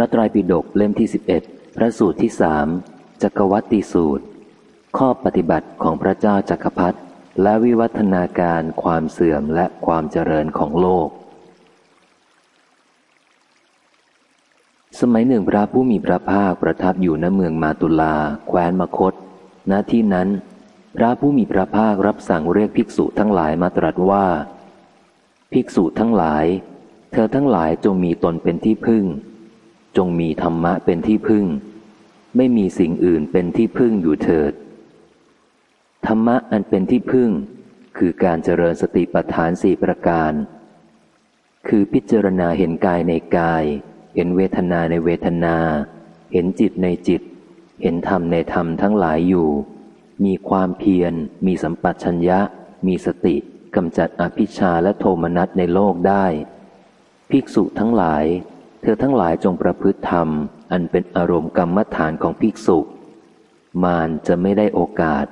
ระไตรปิฎกเล่มที่สิบเอ็ดพระสูตรที่สามจักรวัติสูตร ข้อปฏิบัติของพระเจ้าจักรพรรดิและวิวัฒนาการความเสื่อมและความเจริญของโลก สมัยหนึ่งพระผู้มีพระภาคประทับอยู่ณเมืองมาตุลา แคว้นมคต ณที่นั้น พระผู้มีพระภาครับสั่งเรียกภิกษุทั้งหลายมาตรัสว่า ภิกษุทั้งหลาย เธอทั้งหลายจงมีตนเป็นที่พึ่ง จงมีธรรมะเป็นที่พึ่ง ไม่มีสิ่งอื่นเป็นที่พึ่งอยู่เถิด ธรรมะอันเป็นที่พึ่ง คือการเจริญสติปัฏฐานสี่ประการ คือพิจารณาเห็นกายในกาย เห็นเวทนาในเวทนา เห็นจิตในจิต เห็นธรรมในธรรมทั้งหลายอยู่ มีความเพียร มีสัมปัชัญญะ มีสติกำจัดอภิชาและโทมนัสในโลกได้ ภิกษุทั้งหลาย เธอทั้งหลายจงประพฤติธรรม อันเป็นอารมณ์กรรมฐานของภิกษุ มารจะไม่ได้โอกาส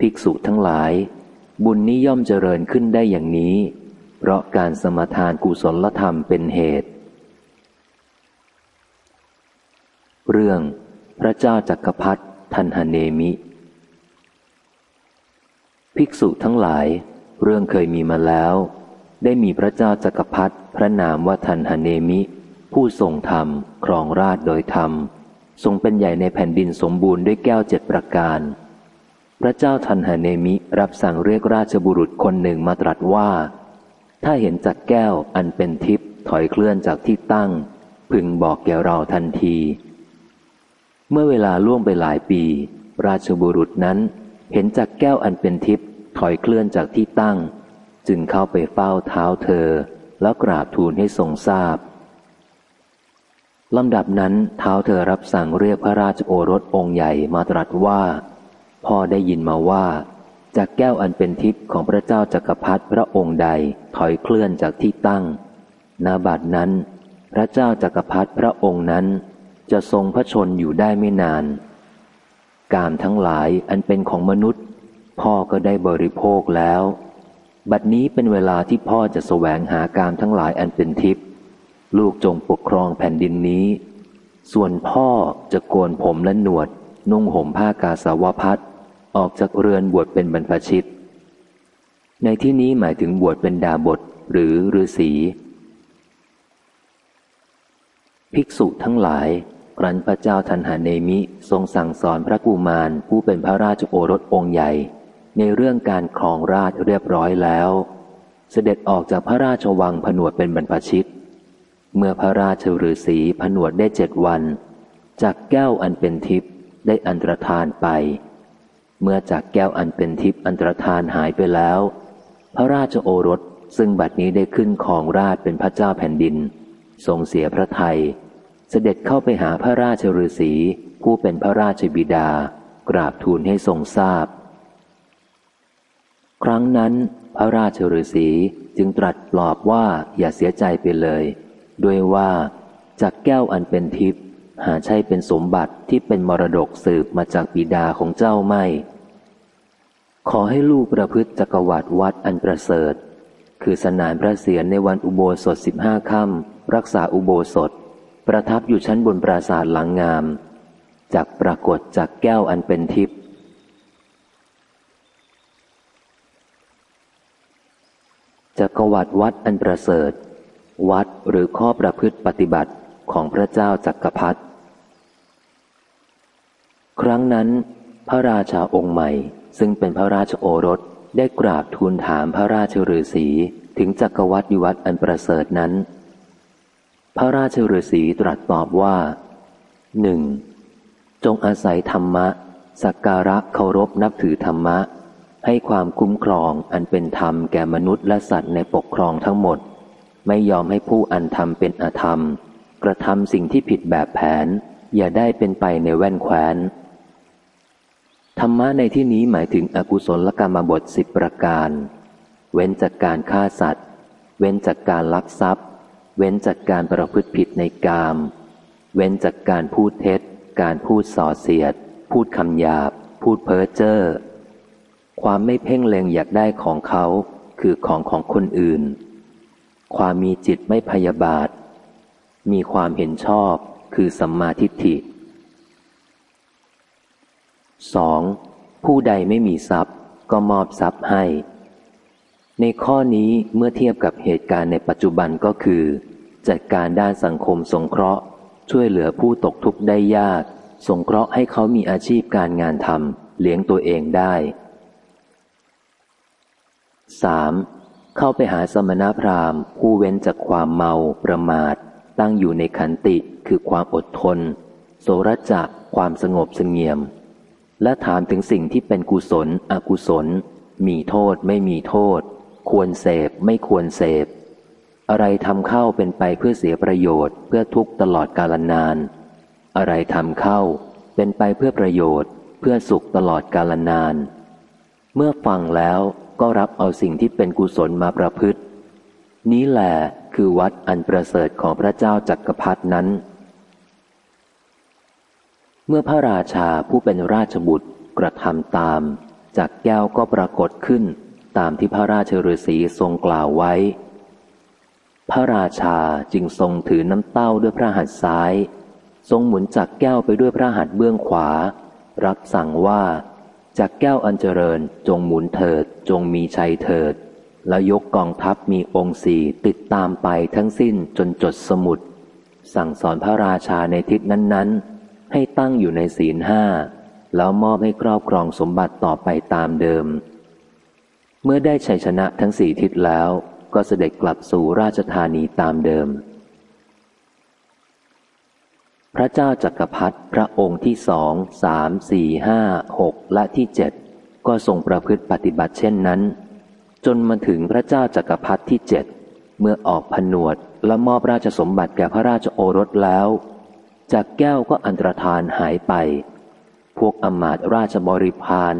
ภิกษุทั้งหลาย บุญนี้ย่อมเจริญขึ้นได้อย่างนี้ เพราะการสมทานกุศลธรรมเป็นเหตุ เรื่อง พระเจ้าจักรพรรดิทันหเนมิ ภิกษุทั้งหลาย เรื่องเคยมีมาแล้ว ได้มีพระเจ้าจักรพรรดิ พระนามว่าทันหเนมิ ผู้ทรงธรรม ครองราชโดยธรรม ทรงเป็นใหญ่ในแผ่นดินสมบูรณ์ด้วยแก้วเจ็ดประการ พระเจ้าทันหเนมิรับสั่งเรียกราชบุรุษคนหนึ่งมาตรัสว่า ถ้าเห็นจักแก้วอันเป็นทิพย์ถอยเคลื่อนจากที่ตั้ง พึงบอกแก่เราทันที เมื่อเวลาล่วงไปหลายปี ราชบุรุษนั้นเห็นจักแก้วอันเป็นทิพย์ถอยเคลื่อนจากที่ตั้ง จึงเข้าไปเฝ้าเท้าเธอ แล้วกราบทูลให้ทรงทราบลำดับนั้นเท้าเธอรับสั่งเรียกพระราชโอรสองค์ใหญ่มาตรัสว่า พ่อได้ยินมาว่าจากแก้วอันเป็นทิพย์ของพระเจ้าจักรพรรดิพระองค์ใดถอยเคลื่อนจากที่ตั้ง นาบัดนั้น พระเจ้าจักรพรรดิพระองค์นั้น จะทรงพระชนอยู่ได้ไม่นาน กามทั้งหลายอันเป็นของมนุษย์ พ่อก็ได้บริโภคแล้ว บัดนี้เป็นเวลาที่พ่อจะแสวงหากามทั้งหลายอันเป็นทิพย์ลูกจงปกครองแผ่นดินนี้ ส่วนพ่อจะโกนผมและหนวด นุ่งห่มผ้ากาสาวพัดออกจากเรือนบวชเป็นบรรพชิต ในที่นี้หมายถึงบวชเป็นดาบทหรือฤาษีภิกษุทั้งหลายครั้นพระเจ้าทันหาเนมิทรงสั่งสอนพระกุมารผู้เป็นพระราชโอรสองค์ใหญ่ ในเรื่องการครองราชเรียบร้อยแล้ว เสด็จออกจากพระราชวังผนวดเป็นบรรพชิต เมื่อพระราชฤาษีผนวดได้เจ็ดวัน จากแก้วอันเป็นทิพย์ได้อันตรธานไป เมื่อจากแก้วอันเป็นทิพย์อันตรธานหายไปแล้ว พระราชโอรสซึ่งบัดนี้ได้ขึ้นของราชเป็นพระเจ้าแผ่นดิน ทรงเสียพระไทย เสด็จเข้าไปหาพระราชฤาษีผู้เป็นพระราชบิดา กราบทูลให้ทรงทราบ ครั้งนั้นพระราชฤาษีจึงตรัสปลอบว่าอย่าเสียใจไปเลย ด้วยว่าจากแก้วอันเป็นทิพย์หาใช่เป็นสมบัติที่เป็นมรดกสืบมาจากบิดาของเจ้าไม่ ขอให้ลูกประพฤติจักรวรรดิวัดอันประเสริฐ คือสนานพระเศียรในวันอุโบสถสิบห้าค่ำรักษาอุโบสถ ประทับอยู่ชั้นบนปราสาทหลังงาม จากปรากฏจากแก้วอันเป็นทิพย์ จักรวรรดิวัดอันประเสริฐ วัดหรือข้อประพฤติปฏิบัติของพระเจ้าจักรพรรดิครั้งนั้น พระราชาองค์ใหม่ ซึ่งเป็นพระราชโอรสได้กราบทูลถามพระราชฤาษีถึงจักรวรรดิวัดอันประเสริฐนั้น พระราชฤาษีตรัสตอบว่าหนึ่งจงอาศัยธรรมะ สักการะเคารพนับถือธรรมะ ให้ความคุ้มครองอันเป็นธรรมแก่มนุษย์และสัตว์ในปกครองทั้งหมด ไม่ยอมให้ผู้อันธรรมเป็นอธรรม กระทำสิ่งที่ผิดแบบแผน อย่าได้เป็นไปในแว่นแคว้น ธรรมะในที่นี้หมายถึงอกุศลกรรมบทสิบประการ เว้นจากการฆ่าสัตว์ เว้นจากการลักทรัพย์ เว้นจากการประพฤติผิดในกาม เว้นจากการพูดเท็จ การพูดส่อเสียด พูดคำหยาบ พูดเพ้อเจ้อ ความไม่เพ่งเล็งอยากได้ของเขาคือของของคนอื่น ความมีจิตไม่พยาบาท มีความเห็นชอบคือสัมมาทิฏฐิ 2. ผู้ใดไม่มีทรัพย์ก็มอบทรัพย์ให้ ในข้อนี้เมื่อเทียบกับเหตุการณ์ในปัจจุบันก็คือ จัดการด้านสังคมสงเคราะห์ ช่วยเหลือผู้ตกทุกข์ได้ยาก สงเคราะห์ให้เขามีอาชีพการงานทำเลี้ยงตัวเองได้ 3. เข้าไปหาสมณพราหมณ์ ผู้เว้นจากความเมาประมาท ตั้งอยู่ในขันติคือความอดทน โสรจะความสงบสงเงียม และถามถึงสิ่งที่เป็นกุศล อกุศล มีโทษไม่มีโทษ ควรเสพไม่ควรเสพ อะไรทำเข้าเป็นไปเพื่อเสียประโยชน์ เพื่อทุกตลอดกาลนาน อะไรทำเข้าเป็นไปเพื่อประโยชน์ เพื่อสุขตลอดกาลนาน เมื่อฟังแล้ว ก็รับเอาสิ่งที่เป็นกุศลมาประพฤติ นี้แหละคือวัดอันประเสริฐของพระเจ้าจักรพรรดนั้น เมื่อพระราชาผู้เป็นราชบุตรกระทำตาม จากแก้วก็ปรากฏขึ้นตามที่พระราชฤาษีทรงกล่าวไว้ พระราชาจึงทรงถือน้ำเต้าด้วยพระหัตถ์ซ้าย ทรงหมุนจากแก้วไปด้วยพระหัตถ์เบื้องขวา รับสั่งว่า จากแก้วอันเจริญจงหมุนเถิด จงมีชัยเถิด แล้วยกกองทัพมีองค์สี่ติดตามไปทั้งสิ้นจนจดสมุด สั่งสอนพระราชาในทิศนั้น ๆ ให้ตั้งอยู่ในศีลห้าแล้วมอบให้ครอบครองสมบัติต่อไปตามเดิม เมื่อได้ชัยชนะทั้งสี่ทิศแล้ว ก็เสด็จกลับสู่ราชธานีตามเดิม พระเจ้าจักรพรรดิพระองค์ที่สองสามสี่ห้าหกและที่เจ็ดก็ทรงประพฤติปฏิบัติเช่นนั้น จนมาถึงพระเจ้าจักรพรรดิที่เจ็ดเมื่อออกผนวดและมอบราชสมบัติแก่พระราชโอรสแล้ว จากแก้วก็อันตรธานหายไป พวกอมาตราชบริพาร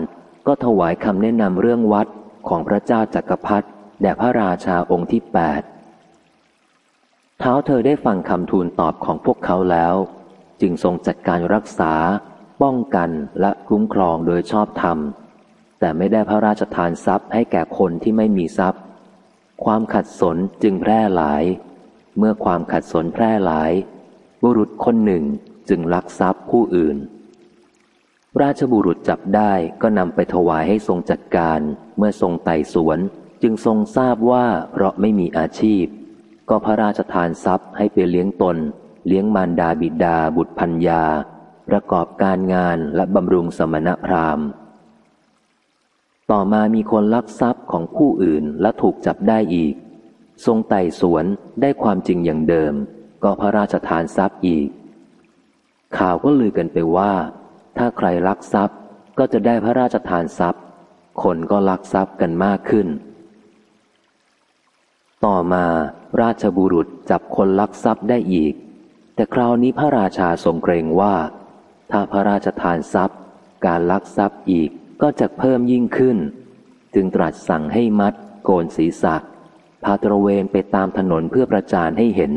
ก็ถวายคำแนะนำเรื่องวัดของพระเจ้าจักรพรรดิแด่พระราชาองค์ที่แปดเท้าเธอได้ฟังคำทูลตอบของพวกเขาแล้ว จึงทรงจัดการรักษา ป้องกันและคุ้มครองโดยชอบธรรม แต่ไม่ได้พระราชทานทรัพย์ให้แก่คนที่ไม่มีทรัพย์ ความขัดสนจึงแพร่หลาย เมื่อความขัดสนแพร่หลาย บุรุษคนหนึ่งจึงลักทรัพย์ผู้อื่น ราชบุรุษจับได้ก็นำไปถวายให้ทรงจัดการ เมื่อทรงไต่สวนจึงทรงทราบว่าเพราะไม่มีอาชีพ ก็พระราชทานทรัพย์ให้ไปเลี้ยงตน เลี้ยงมารดาบิดาบุตรพัญญา ประกอบการงานและบำรุงสมณพราหมณ์ ต่อมามีคนลักทรัพย์ของผู้อื่นและถูกจับได้อีก ทรงไต่สวนได้ความจริงอย่างเดิม ก็พระราชทานทรัพย์อีก ข่าวก็ลือกันไปว่า ถ้าใครลักทรัพย์ก็จะได้พระราชทานทรัพย์ คนก็ลักทรัพย์กันมากขึ้นต่อมาราชบุรุษจับคนลักทรัพย์ได้อีก แต่คราวนี้พระราชาทรงเกรงว่า ถ้าพระราชทานทรัพย์ การลักทรัพย์อีกก็จะเพิ่มยิ่งขึ้น จึงตรัสสั่งให้มัด โกนศีรษะพาตระเวนไปตามถนนเพื่อประจานให้เห็น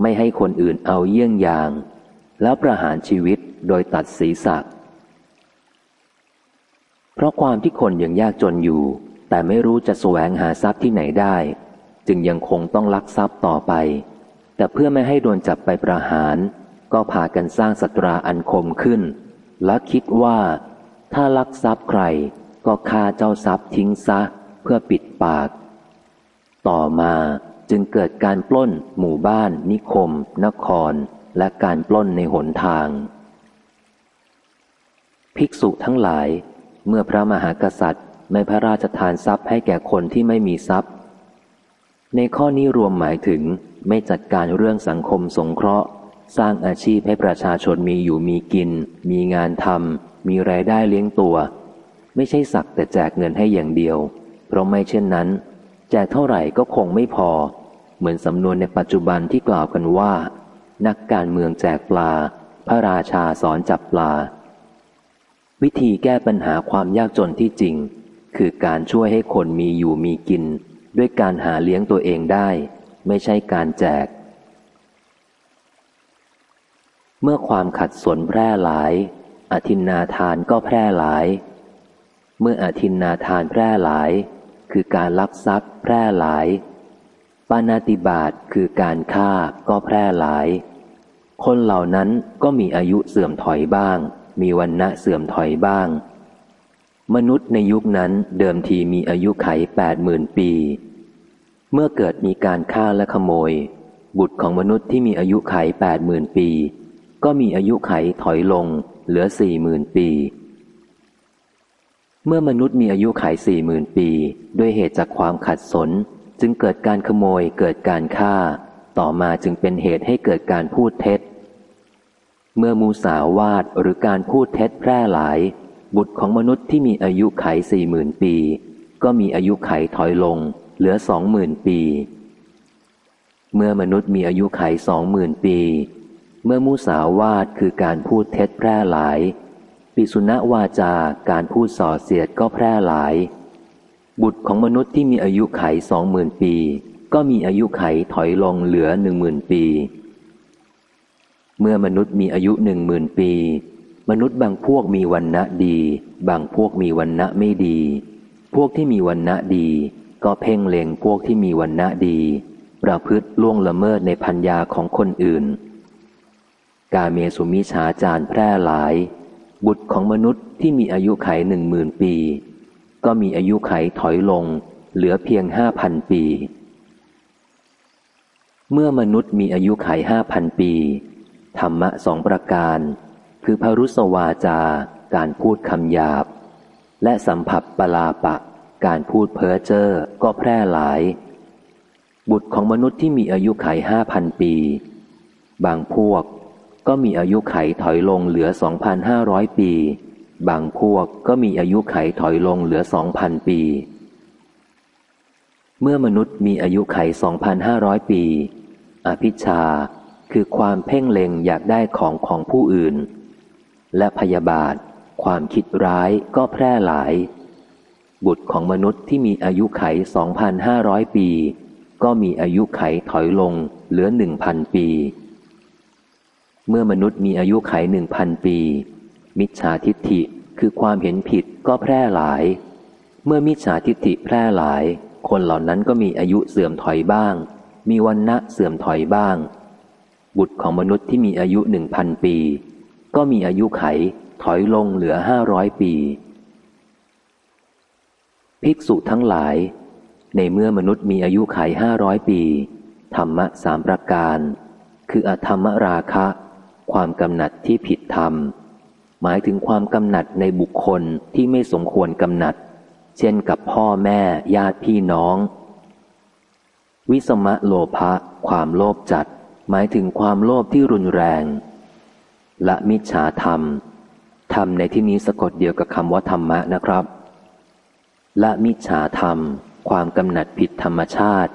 ไม่ให้คนอื่นเอาเยี่ยงอย่าง แล้วประหารชีวิตโดยตัดศีรษะเพราะความที่คนยังยากจนอยู่ แต่ไม่รู้จะแสวงหาทรัพย์ที่ไหนได้ จึงยังคงต้องลักทรัพย์ต่อไป แต่เพื่อไม่ให้โดนจับไปประหาร ก็พากันสร้างสตราอันคมขึ้น และคิดว่า ถ้าลักทรัพย์ใครก็ฆ่าเจ้าทรัพย์ทิ้งซะเพื่อปิดปาก ต่อมาจึงเกิดการปล้น หมู่บ้าน นิคม นคร และการปล้นในหนทาง ภิกษุทั้งหลาย เมื่อพระมหากษัตริย์ไม่พระราชทานทรัพย์ให้แก่คนที่ไม่มีทรัพย์ ในข้อนี้รวมหมายถึง ไม่จัดการเรื่องสังคมสงเคราะห์ สร้างอาชีพให้ประชาชนมีอยู่มีกิน มีงานทำมีรายได้เลี้ยงตัว ไม่ใช่สักแต่แจกเงินให้อย่างเดียว เพราะไม่เช่นนั้น แจกเท่าไหร่ก็คงไม่พอ เหมือนสำนวนในปัจจุบันที่กล่าวกันว่า นักการเมืองแจกปลา พระราชาสอนจับปลา วิธีแก้ปัญหาความยากจนที่จริง คือการช่วยให้คนมีอยู่มีกิน ด้วยการหาเลี้ยงตัวเองได้ ไม่ใช่การแจก เมื่อความขัดสนแพร่หลาย อธินนาทานก็แพร่หลาย เมื่ออธินนาทานแพร่หลาย คือการลักทรัพย์แพร่หลาย ปานาติบาตคือการฆ่าก็แพร่หลาย คนเหล่านั้นก็มีอายุเสื่อมถอยบ้าง มีวันณะเสื่อมถอยบ้าง มนุษย์ในยุคนั้นเดิมทีมีอายุไขแปดหมื่นปี เมื่อเกิดมีการฆ่าและขโมย บุตรของมนุษย์ที่มีอายุไขแปดหมื่นปี ก็มีอายุไขถอยลง เหลือสี่หมื่นปี เมื่อมนุษย์มีอายุไขสี่หมื่นปี ด้วยเหตุจากความขัดสน จึงเกิดการขโมยเกิดการฆ่า ต่อมาจึงเป็นเหตุให้เกิดการพูดเท็จ เมื่อมูสาวาดหรือการพูดเท็จแพร่หลาย บุตรของมนุษย์ที่มีอายุไขสี่หมื่นปี ก็มีอายุไขถอยลง เหลือสองหมื่นปี เมื่อมนุษย์มีอายุไขสองหมื่นปี เมื่อมูสาวาดคือการพูดเท็จแพร่หลาย ปิสุณวาจาการพูดส่อเสียดก็แพร่หลาย บุตรของมนุษย์ที่มีอายุไขสองหมื่นปี ก็มีอายุไขถอยลงเหลือหนึ่งหมื่นปี เมื่อมนุษย์มีอายุหนึ่งหมื่นปี มนุษย์บางพวกมีวันณะดี บางพวกมีวันณะไม่ดี พวกที่มีวันณะดี ก็เพ่งเล็งพวกที่มีวันณะดี ประพฤติล่วงละเมิดในพัญญาของคนอื่น กาเมสุมิชาจารแพร่หลาย บุตรของมนุษย์ที่มีอายุไขหนึ่งหมื่นปี ก็มีอายุไขถอยลง เหลือเพียงห้าพันปี เมื่อมนุษย์มีอายุไขห้าพันปี ธรรมะสองประการ คือพรุสวาจาการพูดคำหยาบ และสัมผัสปลาปะ การพูดเพ้อเจ้อก็แพร่หลาย บุตรของมนุษย์ที่มีอายุไขห้าพันปี บางพวกก็มีอายุไขถอยลงเหลือสองพันห้าร้อยปี บางพวกก็มีอายุไขถอยลงเหลือสองพันปี เมื่อมนุษย์มีอายุไขสองพันห้าร้อยปี อภิชาคือความเพ่งเล็งอยากได้ของของผู้อื่น และพยาบาท ความคิดร้ายก็แพร่หลาย บุตรของมนุษย์ที่มีอายุไขสองพันห้าร้อยปี ก็มีอายุไขถอยลงเหลือหนึ่งพันปี เมื่อมนุษย์มีอายุไขหนึ่งพันปี มิจฉาทิฏฐิคือความเห็นผิดก็แพร่หลาย เมื่อมิจฉาทิฏฐิแพร่หลาย คนเหล่านั้นก็มีอายุเสื่อมถอยบ้าง มีวันณะเสื่อมถอยบ้าง บุตรของมนุษย์ที่มีอายุหนึ่งพันปี ก็มีอายุไขถอยลงเหลือห้าร้อยปี ภิกษุทั้งหลาย ในเมื่อมนุษย์มีอายุไขห้าร้อยปี ธรรมะสามประการ คืออธรรมราคะ ความกำหนัดที่ผิดธรรม หมายถึงความกำหนัดในบุคคลที่ไม่สมควรกำหนัด เช่นกับพ่อแม่ญาติพี่น้อง วิสมะโลภะความโลภจัด หมายถึงความโลภที่รุนแรงละมิจฉาธรรมธรรมในที่นี้สะกดเดียวกับคำว่าธรรมะนะครับ ละมิจฉาธรรม ความกำหนัดผิดธรรมชาติ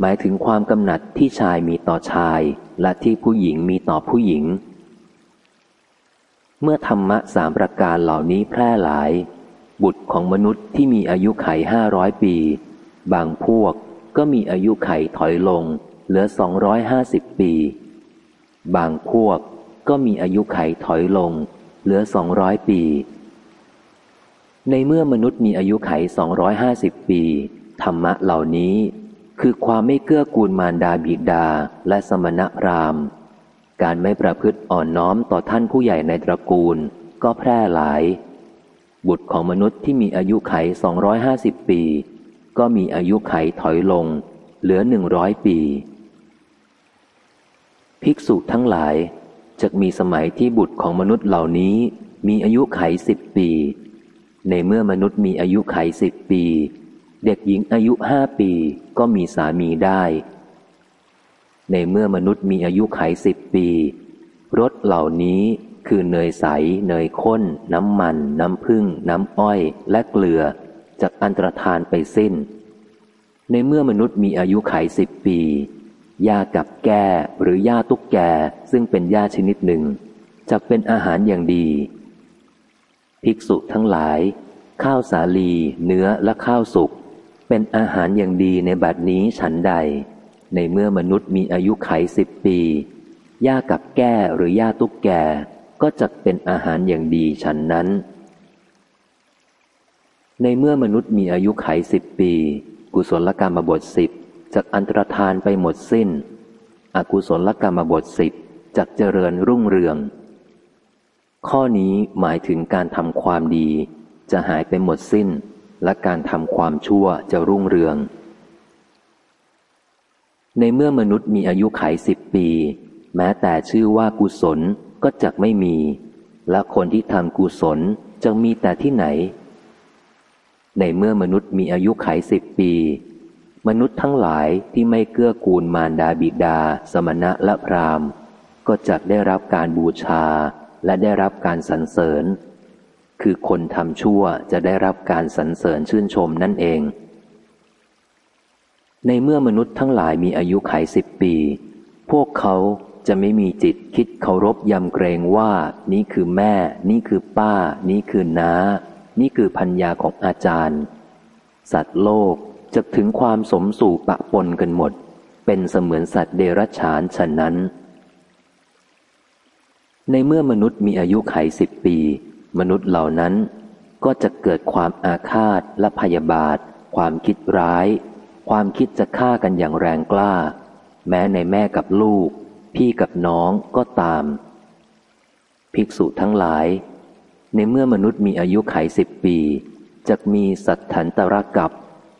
หมายถึงความกำหนัดที่ชายมีต่อชาย และที่ผู้หญิงมีต่อผู้หญิง เมื่อธรรมะสามประการเหล่านี้แพร่หลาย บุตรของมนุษย์ที่มีอายุไขห้าร้อยปี บางพวกก็มีอายุไขถอยลง เหลือสองร้อยห้าสิบปี บางพวกก็มีอายุไขถอยลง เหลือสองร้อยปี ในเมื่อมนุษย์มีอายุไขสองร้อยห้าสิบปี ธรรมะเหล่านี้ คือความไม่เกื้อกูลมารดาบิดาและสมณพราหมณ์ การไม่ประพฤติอ่อนน้อมต่อท่านผู้ใหญ่ในตระกูล ก็แพร่หลาย บุตรของมนุษย์ที่มีอายุไข 250 ปี ก็มีอายุไขถอยลง เหลือหนึ่งร้อยปี ภิกษุทั้งหลายจะมีสมัยที่บุตรของมนุษย์เหล่านี้มีอายุไขสิบปี ในเมื่อมนุษย์มีอายุไขสิบปี เด็กหญิงอายุห้าปีก็มีสามีได้ ในเมื่อมนุษย์มีอายุไขสิบปีรสเหล่านี้คือเนยใส เนยข้น น้ำมัน น้ำผึ้งน้ำอ้อย และเกลือจากอันตรธานไปสิ้น ในเมื่อมนุษย์มีอายุไขสิบปีหญ้ากับแก้หรือหญ้าตุ๊กแกซึ่งเป็นหญ้าชนิดหนึ่งจะเป็นอาหารอย่างดี ภิกษุทั้งหลาย ข้าวสาลี เนื้อและข้าวสุกเป็นอาหารอย่างดีในบัดนี้ฉันใด ในเมื่อมนุษย์มีอายุไขสิบปีหญ้ากับแก้หรือหญ้าตุ๊กแกก็จะเป็นอาหารอย่างดีฉันนั้น ในเมื่อมนุษย์มีอายุไขสิบปี กุศลกรรมบทสิบจากอันตรธานไปหมดสิ้น อกุศลกรรมบทสิบจากเจริญรุ่งเรือง ข้อนี้หมายถึงการทำความดี จะหายไปหมดสิ้น และการทำความชั่วจะรุ่งเรือง ในเมื่อมนุษย์มีอายุขัยสิบปี แม้แต่ชื่อว่ากุศลก็จะไม่มี และคนที่ทำกุศลจะมีแต่ที่ไหน ในเมื่อมนุษย์มีอายุขัยสิบปี มนุษย์ทั้งหลายที่ไม่เกื้อกูลมารดาบิดา สมณะและพรามก็จะได้รับการบูชา และได้รับการสรรเสริญ คือคนทำชั่วจะได้รับการสรรเสริญชื่นชมนั่นเอง ในเมื่อมนุษย์ทั้งหลายมีอายุขัยสิบปี พวกเขาจะไม่มีจิตคิดเคารพยำเกรงว่า นี่คือแม่ นี่คือป้า นี่คือน้า นี่คือพัญญาของอาจารย์ สัตว์โลกจะถึงความสมสู่ปะปนกันหมด เป็นเสมือนสัตว์เดรัจฉานฉะนั้น ในเมื่อมนุษย์มีอายุไขสิบปี มนุษย์เหล่านั้น ก็จะเกิดความอาฆาตและพยาบาท ความคิดร้าย ความคิดจะฆ่ากันอย่างแรงกล้า แม้ในแม่กับลูก พี่กับน้องก็ตาม ภิกษุทั้งหลาย ในเมื่อมนุษย์มีอายุไขสิบปีจะมีสัตถันตรกับ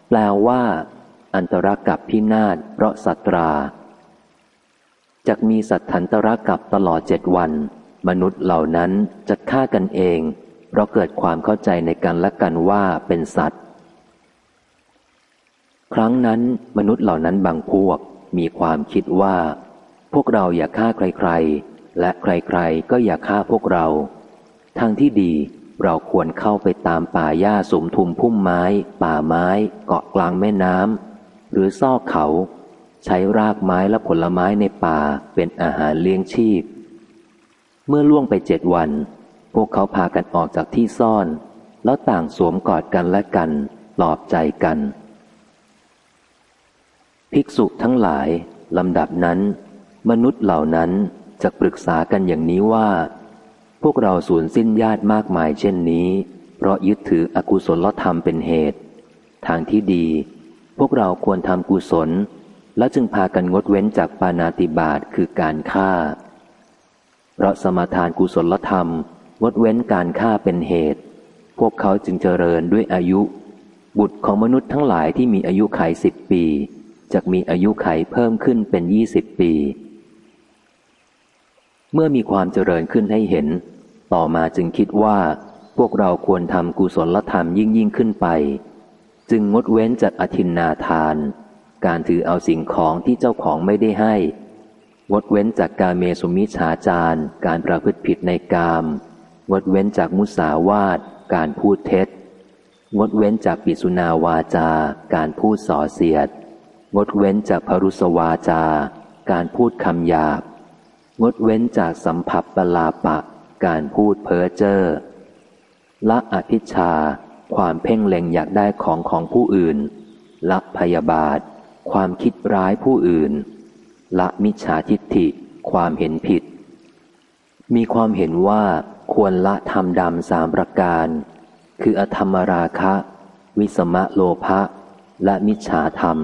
แปลว่า อันตรกับพินาศเพราะสัตราจะมีสัตถันตรกับตลอดเจ็ดวัน มนุษย์เหล่านั้นจะฆ่ากันเอง เพราะเกิดความเข้าใจในกันและกันว่าเป็นสัตว์ ครั้งนั้นมนุษย์เหล่านั้นบางพวกมีความคิดว่า พวกเราอย่าฆ่าใครๆ และใครๆ ก็อย่าฆ่าพวกเรา ทางที่ดีเราควรเข้าไปตามป่าหญ้าสมทุมพุ่มไม้ ป่าไม้ เกาะกลางแม่น้ำหรือซอกเขา ใช้รากไม้และผลไม้ในป่าเป็นอาหารเลี้ยงชีพ เมื่อล่วงไปเจ็ดวัน พวกเขาพากันออกจากที่ซ่อน แล้วต่างสวมกอดกันและกันปลอบใจกัน ภิกษุทั้งหลายลำดับนั้น มนุษย์เหล่านั้นจะปรึกษากันอย่างนี้ว่า พวกเราสูญสิ้นญาติมากมายเช่นนี้ เพราะยึดถืออกุศลธรรมเป็นเหตุ ทางที่ดี พวกเราควรทำกุศล และจึงพากันงดเว้นจากปานาติบาตคือการฆ่า เพราะสมาทานกุศลธรรม งดเว้นการฆ่าเป็นเหตุ พวกเขาจึงเจริญด้วยอายุ บุตรของมนุษย์ทั้งหลายที่มีอายุไขสิบปีจะมีอายุไขเพิ่มขึ้นเป็นยี่สิบปี เมื่อมีความเจริญขึ้นให้เห็น ต่อมาจึงคิดว่า พวกเราควรทำกุศลธรรมยิ่งยิ่งขึ้นไป จึงงดเว้นจากอธินนาทาน การถือเอาสิ่งของที่เจ้าของไม่ได้ให้ ดเว้นจากการเมสุมิฉาจารการประพฤติผิดในกามงดเว้นจากมุสาวาทการพูดเท็จ งดเว้นจากปิสุนาวาจา การพูดส่อเสียด งดเว้นจากพรุสวาจา การพูดคำหยาบ งดเว้นจากสัมผัสปลาปะ การพูดเพ้อเจ้อ ละอภิชา ความเพ่งเล็งอยากได้ของของผู้อื่น ละพยาบาท ความคิดร้ายผู้อื่น ละมิจฉาทิฏฐิ ความเห็นผิด มีความเห็นว่าควรละธรรมดำสามประการ คืออธรรมราคะ วิสมะโลภะและมิจฉาธรรม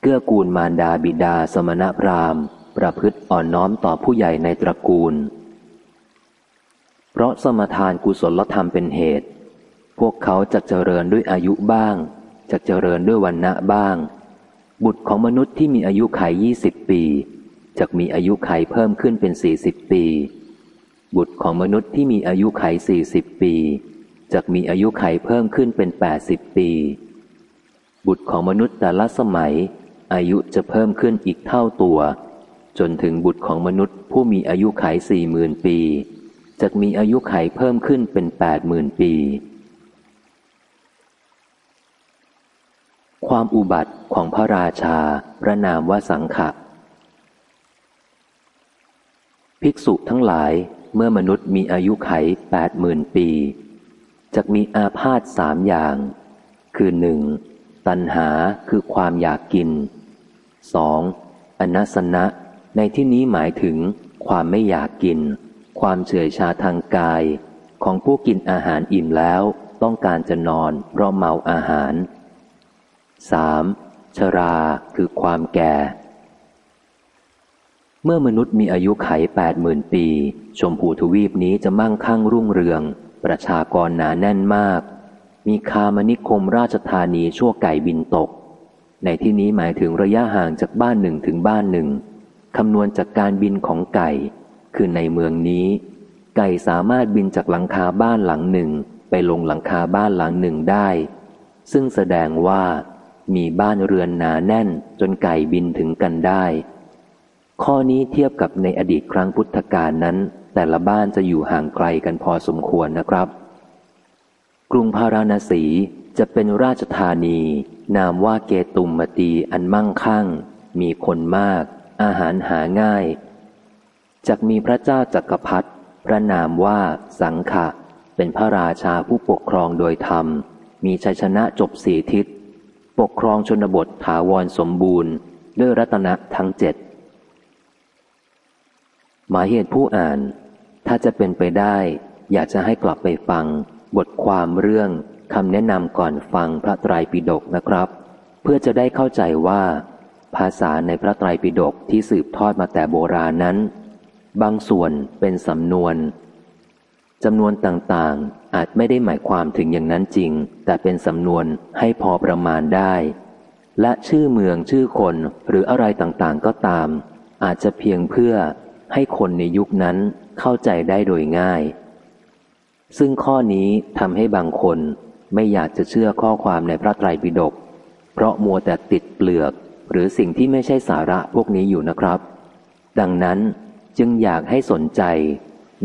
เกื้อกูลมารดาบิดาสมณพราหมณ์ ประพฤติอ่อนน้อมต่อผู้ใหญ่ในตระกูล เพราะสมทานกุศลธรรมเป็นเหตุ พวกเขาจะเจริญด้วยอายุบ้างจะเจริญด้วยวันณะบ้าง บุตรของมนุษย์ที่มีอายุไขยี่สิบปีจะมีอายุไขเพิ่มขึ้นเป็นสี่สิบปี บุตรของมนุษย์ที่มีอายุไขสี่สิบปีจะมีอายุไขเพิ่มขึ้นเป็นแปดสิบปี บุตรของมนุษย์แต่ละสมัย อายุจะเพิ่มขึ้นอีกเท่าตัว จนถึงบุตรของมนุษย์ผู้มีอายุไขสี่หมื่นปีจะมีอายุไขเพิ่มขึ้นเป็นแปดหมื่นปี ความอุบัติของพระราชา พระนามว่าสังขะ ภิกษุทั้งหลายเมื่อมนุษย์มีอายุไขแปดหมื่นปีจะมีอาพาธสามอย่าง คือหนึ่งตัณหาคือความอยากกินสองอนัสนะ ในที่นี้หมายถึงความไม่อยากกิน ความเฉื่อยชาทางกาย ของผู้กินอาหารอิ่มแล้วต้องการจะนอนเพราะเมาอาหาร 3. ชราคือความแก่ เมื่อมนุษย์มีอายุไขแปดหมื่นปี ชมพูทวีปนี้จะมั่งคั่งรุ่งเรือง ประชากรหนาแน่นมาก มีคามนิคมราชธานีชั่วไก่บินตก ในที่นี้หมายถึงระยะห่างจากบ้านหนึ่งถึงบ้านหนึ่งคำนวณจากการบินของไก่ คือในเมืองนี้ ไก่สามารถบินจากหลังคาบ้านหลังหนึ่งไปลงหลังคาบ้านหลังหนึ่งได้ ซึ่งแสดงว่า มีบ้านเรือนหนาแน่นจนไก่บินถึงกันได้ ข้อนี้เทียบกับในอดีตครั้งพุทธกาลนั้น แต่ละบ้านจะอยู่ห่างไกลกันพอสมควรนะครับ กรุงพาราณสีจะเป็นราชธานี นามว่าเกตุมมตีอันมั่งคั่ง มีคนมาก อาหารหาง่ายจากมีพระเจ้าจักรพรรดิพระนามว่าสังขะ เป็นพระราชาผู้ปกครองโดยธรรม มีชัยชนะจบสี่ทิศ ปกครองชนบทถาวรสมบูรณ์ ด้วยรัตนะทั้งเจ็ดหมายเหตุผู้อ่าน ถ้าจะเป็นไปได้ อยากจะให้กลับไปฟัง บทความเรื่องคำแนะนำก่อนฟังพระไตรปิฎกนะครับ เพื่อจะได้เข้าใจว่า ภาษาในพระไตรปิฎกที่สืบทอดมาแต่โบราณนั้น บางส่วนเป็นสำนวน จำนวนต่างๆ อาจไม่ได้หมายความถึงอย่างนั้นจริง แต่เป็นสำนวนให้พอประมาณได้ และชื่อเมืองชื่อคนหรืออะไรต่างๆ ก็ตาม อาจจะเพียงเพื่อให้คนในยุคนั้นเข้าใจได้โดยง่าย ซึ่งข้อนี้ทำให้บางคนไม่อยากจะเชื่อข้อความในพระไตรปิฎกเพราะมัวแต่ติดเปลือก หรือสิ่งที่ไม่ใช่สาระพวกนี้อยู่นะครับ ดังนั้นจึงอยากให้สนใจ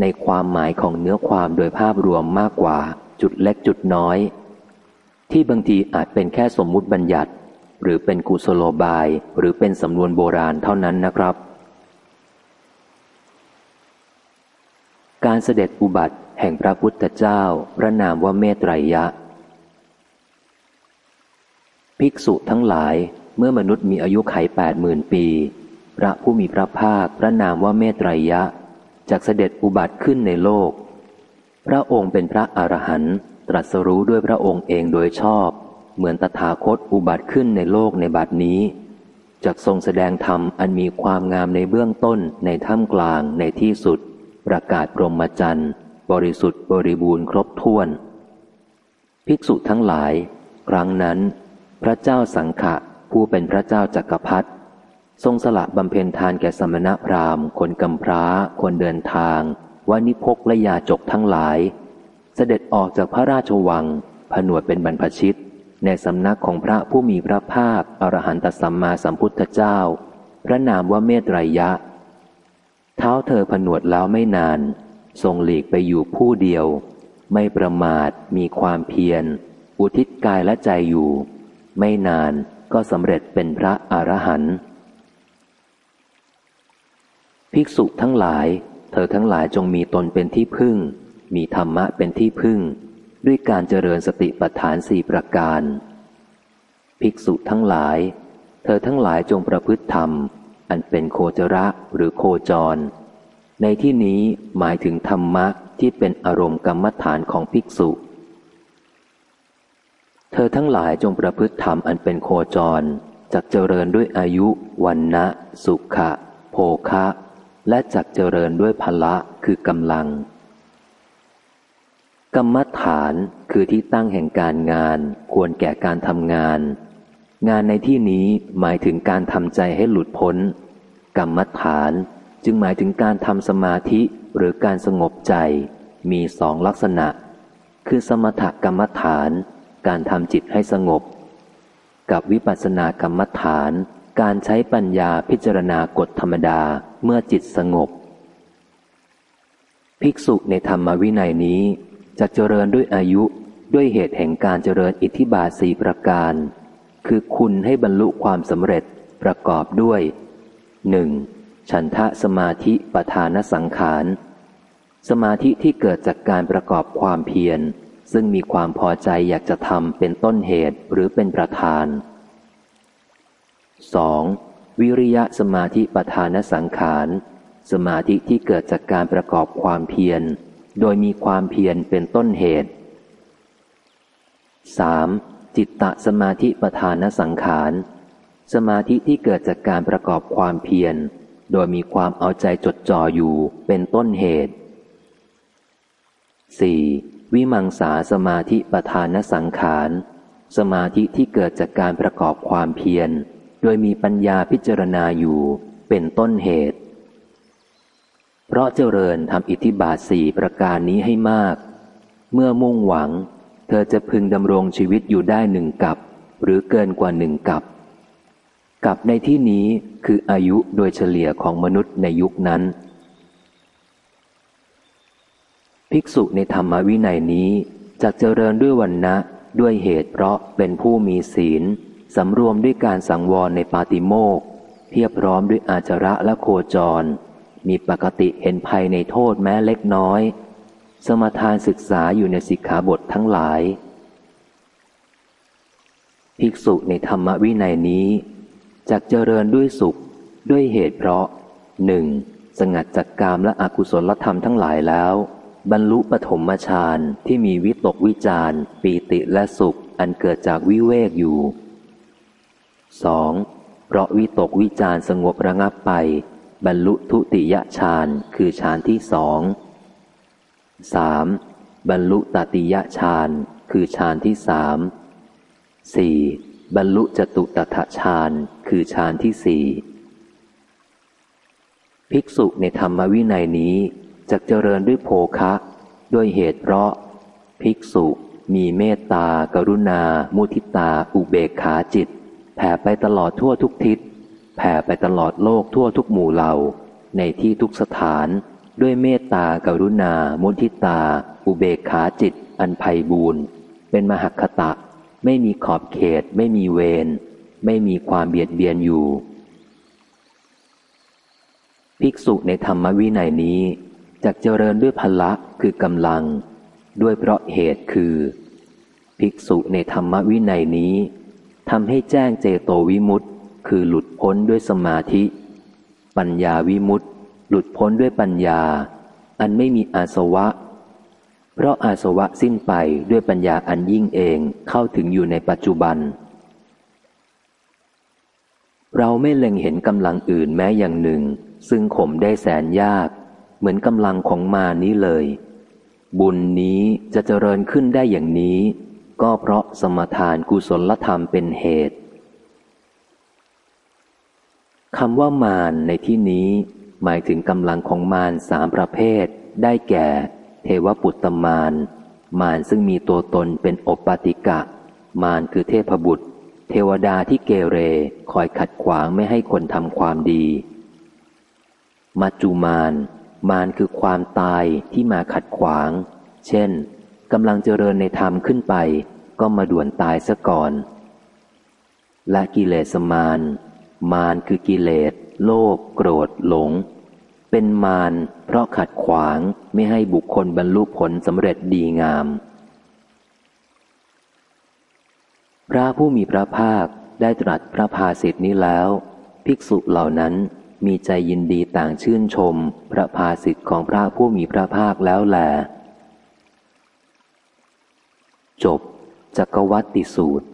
ในความหมายของเนื้อความโดยภาพรวมมากกว่าจุดเล็กจุดน้อย ที่บางทีอาจเป็นแค่สมมุติบัญญัติ หรือเป็นกุศโลบายหรือเป็นสำนวนโบราณเท่านั้นนะครับ การเสด็จอุบัติแห่งพระพุทธเจ้า พระนามว่าเมตรยะ ภิกษุทั้งหลายเมื่อมนุษย์มีอายุไขแปดหมื่นปี พระผู้มีพระภาค พระนามว่าเมตรยะ จากเสด็จอุบัติขึ้นในโลก พระองค์เป็นพระอรหันต์ตรัสรู้ด้วยพระองค์เองโดยชอบ เหมือนตถาคตอุบัติขึ้นในโลกในบัดนี้จากทรงแสดงธรรมอันมีความงามในเบื้องต้นในท่ามกลางในที่สุด ประกาศพรหมจรรย์บริสุทธิ์บริบูรณ์ครบถ้วน ภิกษุทั้งหลาย ครั้งนั้น พระเจ้าสังขะผู้เป็นพระเจ้าจักรพรรดิ ทรงสละบำเพ็ญทานแก่สมณพราหมณ์ คนกำพร้า คนเดินทางวานิพกและยาจกทั้งหลาย เสด็จออกจากพระราชวัง ผนวดเป็นบรรพชิต ในสำนักของพระผู้มีพระภาค อรหันตสัมมาสัมพุทธเจ้า พระนามว่าเมตรยะ เท้าเธอผนวดแล้วไม่นาน ทรงหลีกไปอยู่ผู้เดียว ไม่ประมาทมีความเพียร อุทิศกายและใจอยู่ ไม่นานก็สำเร็จเป็นพระอรหันต์ ภิกษุทั้งหลาย เธอทั้งหลายจงมีตนเป็นที่พึ่ง มีธรรมะเป็นที่พึ่ง ด้วยการเจริญสติปัฏฐานสี่ประการ ภิกษุทั้งหลาย เธอทั้งหลายจงประพฤติธรรม อันเป็นโคจระหรือโคจร ในที่นี้หมายถึงธรรมะที่เป็นอารมณ์กรรมฐานของภิกษุ เธอทั้งหลายจงประพฤติธรรมอันเป็นโคจรจักเจริญด้วยอายุวันนะสุขะ โภคะ และจักเจริญด้วยพละคือกำลัง กรรมฐานคือที่ตั้งแห่งการงาน ควรแก่การทำงาน งานในที่นี้หมายถึงการทำใจให้หลุดพ้น กรรมฐานจึงหมายถึงการทำสมาธิหรือการสงบใจ มีสองลักษณะ คือสมถกรรมฐาน การทำจิตให้สงบ กับวิปัสสนากรรมฐาน การใช้ปัญญาพิจารณากฎธรรมดาเมื่อจิตสงบ ภิกษุในธรรมวินัยนี้จะเจริญด้วยอายุด้วยเหตุแห่งการเจริญอิทธิบาทสีประการ คือคุณให้บรรลุความสำเร็จประกอบด้วยหนึ่งฉันทะสมาธิประธานสังขาร สมาธิที่เกิดจากการประกอบความเพียร ซึ่งมีความพอใจอยากจะทำเป็นต้นเหตุหรือเป็นประธาน 2. วิริยะสมาธิปทานสังขาร สมาธิที่เกิดจากการประกอบความเพียร โดยมีความเพียรเป็นต้นเหตุ 3. จิตตสมาธิปทานสังขาร สมาธิที่เกิดจากการประกอบความเพียร โดยมีความเอาใจจดจ่ออยู่เป็นต้นเหตุ 4. วิมังสาสมาธิประธานสังขาร สมาธิที่เกิดจากการประกอบความเพียร โดยมีปัญญาพิจารณาอยู่เป็นต้นเหตุ เพราะเจริญทำอิทธิบาทสี่ประการนี้ให้มาก เมื่อมุ่งหวัง เธอจะพึงดำรงชีวิตอยู่ได้หนึ่งกับ หรือเกินกว่าหนึ่งกับ กับในที่นี้คืออายุโดยเฉลี่ยของมนุษย์ในยุคนั้น ภิกษุในธรรมวินัยนี้จะเจริญด้วยวันนะด้วยเหตุเพราะเป็นผู้มีศีล สำรวมด้วยการสังวรในปาติโมกเพียบพร้อมด้วยอาจระและโคจร มีปกติเห็นภัยในโทษแม้เล็กน้อย สมทานศึกษาอยู่ในสิกขาบททั้งหลาย ภิกษุในธรรมวินัยนี้จักเจริญด้วยสุขด้วยเหตุเพราะหนึ่งสงัดจากกามและอกุศลธรรมทั้งหลายแล้ว บรรลุปฐมฌานที่มีวิตกวิจารปีติและสุขอันเกิดจากวิเวกอยู่ สองเพราะวิตกวิจารสงบระงับไป บรรลุทุติยฌานคือฌานที่สองสามบรรลุตติยฌานคือฌานที่สามสี่บรรลุจตุตถฌานคือฌานที่สี่ภิกษุในธรรมวินัยนี้จะเจริญด้วยโภคะ ด้วยเหตุเพราะ ภิกษุมีเมตตากรุณา มุทิตา อุเบกขาจิต แผ่ไปตลอดทั่วทุกทิศ แผ่ไปตลอดโลกทั่วทุกหมู่เหล่า ในที่ทุกสถาน ด้วยเมตตากรุณา มุทิตา อุเบกขาจิต อันไพ่บูรณ์เป็นมหคตะ ไม่มีขอบเขต ไม่มีเวร ไม่มีความเบียดเบียนอยู่ ภิกษุในธรรมวินัยนี้จะเจริญด้วยพละคือกำลัง ด้วยเพราะเหตุคือ ภิกษุในธรรมวินัยนี้ ทำให้แจ้งเจโตวิมุตต์คือหลุดพ้นด้วยสมาธิ ปัญญาวิมุตต์หลุดพ้นด้วยปัญญา อันไม่มีอาสวะ เพราะอาสวะสิ้นไปด้วยปัญญาอันยิ่งเองเข้าถึงอยู่ในปัจจุบัน เราไม่เล็งเห็นกำลังอื่นแม้อย่างหนึ่ง ซึ่งข่มได้แสนยาก เหมือนกำลังของมานี้เลย บุญนี้จะเจริญขึ้นได้อย่างนี้ ก็เพราะสมทานกุศลธรรมเป็นเหตุคำว่ามารในที่นี้ หมายถึงกำลังของมารสามประเภท ได้แก่ เทวปุตตมารมารซึ่งมีตัวตนเป็นอบปติกะ มารคือเทพบุตร เทวดาที่เกเรคอยขัดขวางไม่ให้คนทำความดี มัจจุมารมารคือความตายที่มาขัดขวาง เช่น กำลังเจริญในธรรมขึ้นไป ก็มาด่วนตายซะก่อน และกิเลสมารมารคือกิเลส โลภโกรธหลง เป็นมารเพราะขัดขวางไม่ให้บุคคลบรรลุผลสำเร็จดีงาม พระผู้มีพระภาคได้ตรัสพระภาสิทธินี้แล้ว ภิกษุเหล่านั้นมีใจยินดีต่างชื่นชม พระภาสิทธิของพระผู้มีพระภาคแล้วแหละ จบจักรวัติสูตร